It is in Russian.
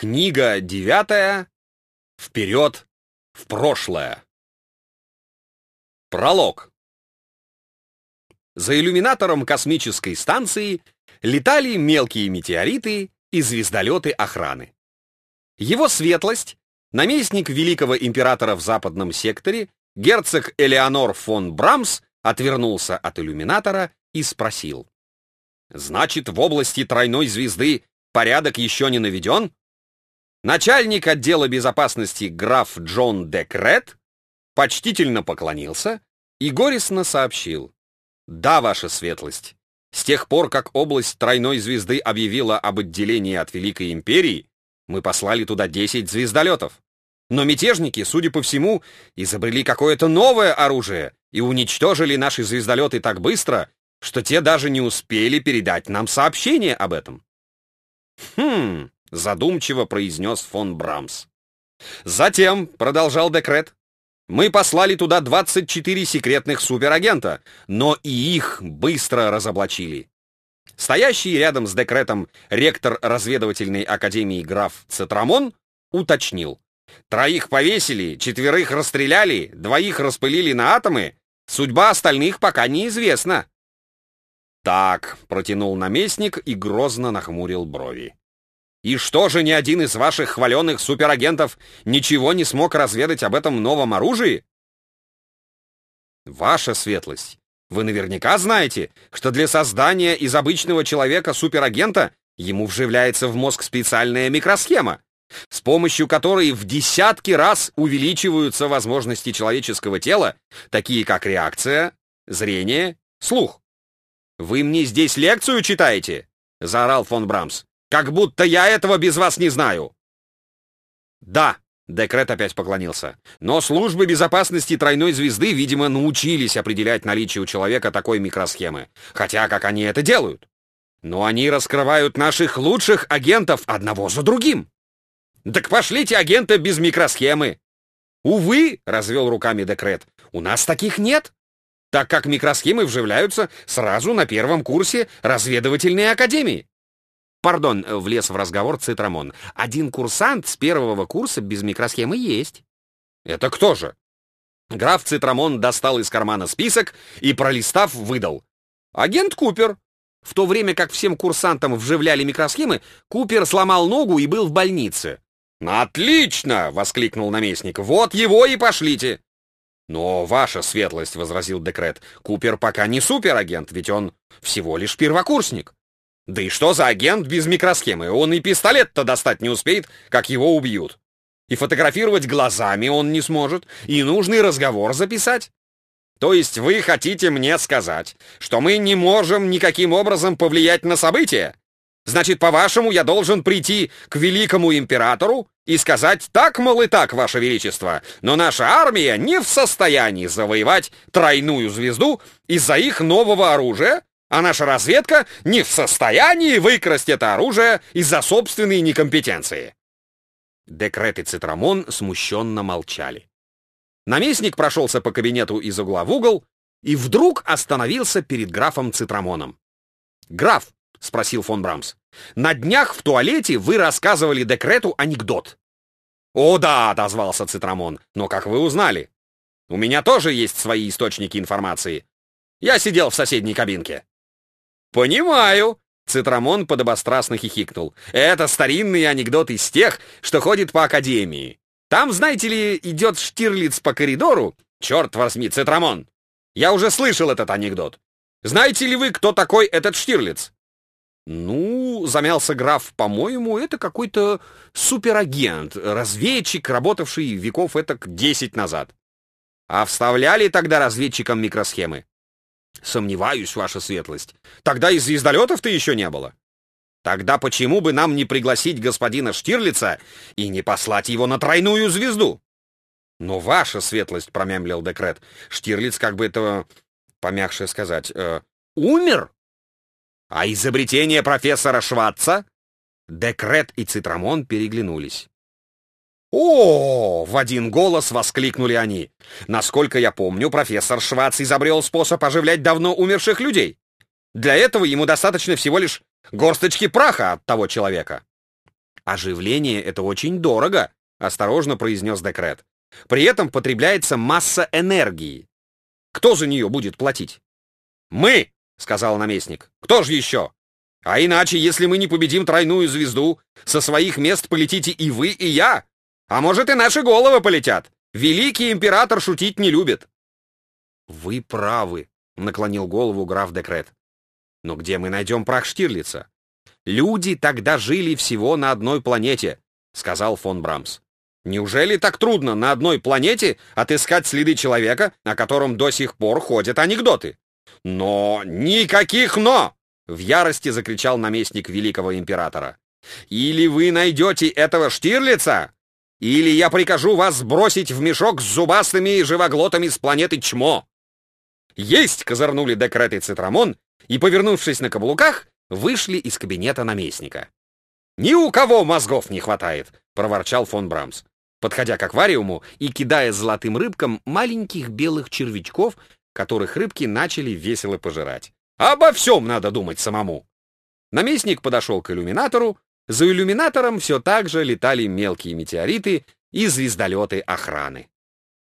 Книга девятая. Вперед в прошлое. Пролог. За иллюминатором космической станции летали мелкие метеориты и звездолеты охраны. Его светлость, наместник великого императора в западном секторе, герцог Элеонор фон Брамс, отвернулся от иллюминатора и спросил. «Значит, в области тройной звезды порядок еще не наведен?» Начальник отдела безопасности граф Джон Декрет почтительно поклонился и горестно сообщил. «Да, ваша светлость, с тех пор, как область тройной звезды объявила об отделении от Великой Империи, мы послали туда 10 звездолетов. Но мятежники, судя по всему, изобрели какое-то новое оружие и уничтожили наши звездолеты так быстро, что те даже не успели передать нам сообщение об этом. Хм, задумчиво произнес фон Брамс. Затем, продолжал Декрет, мы послали туда 24 секретных суперагента, но и их быстро разоблачили. Стоящий рядом с Декретом ректор разведывательной академии граф Цитрамон уточнил. Троих повесили, четверых расстреляли, двоих распылили на атомы. Судьба остальных пока неизвестна. Так, протянул наместник и грозно нахмурил брови. И что же ни один из ваших хваленных суперагентов ничего не смог разведать об этом новом оружии? Ваша светлость, вы наверняка знаете, что для создания из обычного человека суперагента ему вживляется в мозг специальная микросхема, с помощью которой в десятки раз увеличиваются возможности человеческого тела, такие как реакция, зрение, слух. «Вы мне здесь лекцию читаете?» — заорал фон Брамс. Как будто я этого без вас не знаю!» «Да», — Декрет опять поклонился, «но службы безопасности тройной звезды, видимо, научились определять наличие у человека такой микросхемы, хотя как они это делают? Но они раскрывают наших лучших агентов одного за другим. Так пошлите агента без микросхемы!» «Увы», — развел руками Декрет, — «у нас таких нет» так как микросхемы вживляются сразу на первом курсе разведывательной академии. Пардон, э, влез в разговор Цитрамон. Один курсант с первого курса без микросхемы есть. Это кто же? Граф Цитрамон достал из кармана список и, пролистав, выдал. Агент Купер. В то время как всем курсантам вживляли микросхемы, Купер сломал ногу и был в больнице. «Отлично!» — воскликнул наместник. «Вот его и пошлите!» «Но ваша светлость», — возразил Декрет, — «Купер пока не суперагент, ведь он всего лишь первокурсник». Да и что за агент без микросхемы? Он и пистолет-то достать не успеет, как его убьют. И фотографировать глазами он не сможет, и нужный разговор записать. То есть вы хотите мне сказать, что мы не можем никаким образом повлиять на события? Значит, по-вашему, я должен прийти к великому императору и сказать «так, мол, и так, ваше величество, но наша армия не в состоянии завоевать тройную звезду из-за их нового оружия, а наша разведка не в состоянии выкрасть это оружие из-за собственной некомпетенции. Декрет и Цитрамон смущенно молчали. Наместник прошелся по кабинету из угла в угол и вдруг остановился перед графом Цитрамоном. «Граф», — спросил фон Брамс, — «на днях в туалете вы рассказывали Декрету анекдот». «О да», — отозвался Цитрамон, — «но как вы узнали?» «У меня тоже есть свои источники информации. Я сидел в соседней кабинке». «Понимаю!» — Цитрамон подобострастно хихикнул. «Это старинный анекдот из тех, что ходит по академии. Там, знаете ли, идет Штирлиц по коридору. Черт возьми, Цитрамон! Я уже слышал этот анекдот. Знаете ли вы, кто такой этот Штирлиц?» «Ну, — замялся граф, — по-моему, это какой-то суперагент, разведчик, работавший веков этак десять назад. А вставляли тогда разведчикам микросхемы? Сомневаюсь, ваша светлость. Тогда и звездолетов-то еще не было. Тогда почему бы нам не пригласить господина Штирлица и не послать его на тройную звезду? Но ваша светлость, промямлил Декрет, Штирлиц, как бы это помягче сказать, э, умер? А изобретение профессора Шватца? Декрет и Цитрамон переглянулись. «О!» — в один голос воскликнули они. «Насколько я помню, профессор Швац изобрел способ оживлять давно умерших людей. Для этого ему достаточно всего лишь горсточки праха от того человека». Оживление — это очень дорого, осторожно произнес Декрет. При этом потребляется масса энергии. Кто за нее будет платить? Мы, сказал наместник. Кто же еще? А иначе, если мы не победим тройную звезду, со своих мест полетите и вы, и я. А может, и наши головы полетят. Великий император шутить не любит. Вы правы, наклонил голову граф Декрет. Но где мы найдем прах Штирлица? Люди тогда жили всего на одной планете, сказал фон Брамс. Неужели так трудно на одной планете отыскать следы человека, о котором до сих пор ходят анекдоты? Но никаких «но!» — в ярости закричал наместник великого императора. «Или вы найдете этого Штирлица, или я прикажу вас сбросить в мешок с зубастыми живоглотами с планеты Чмо!» «Есть!» — козырнули Декрет и Цитрамон, и, повернувшись на каблуках, вышли из кабинета наместника. «Ни у кого мозгов не хватает!» — проворчал фон Брамс подходя к аквариуму и кидая золотым рыбкам маленьких белых червячков, которых рыбки начали весело пожирать. Обо всем надо думать самому. Наместник подошел к иллюминатору. За иллюминатором все так же летали мелкие метеориты и звездолеты охраны.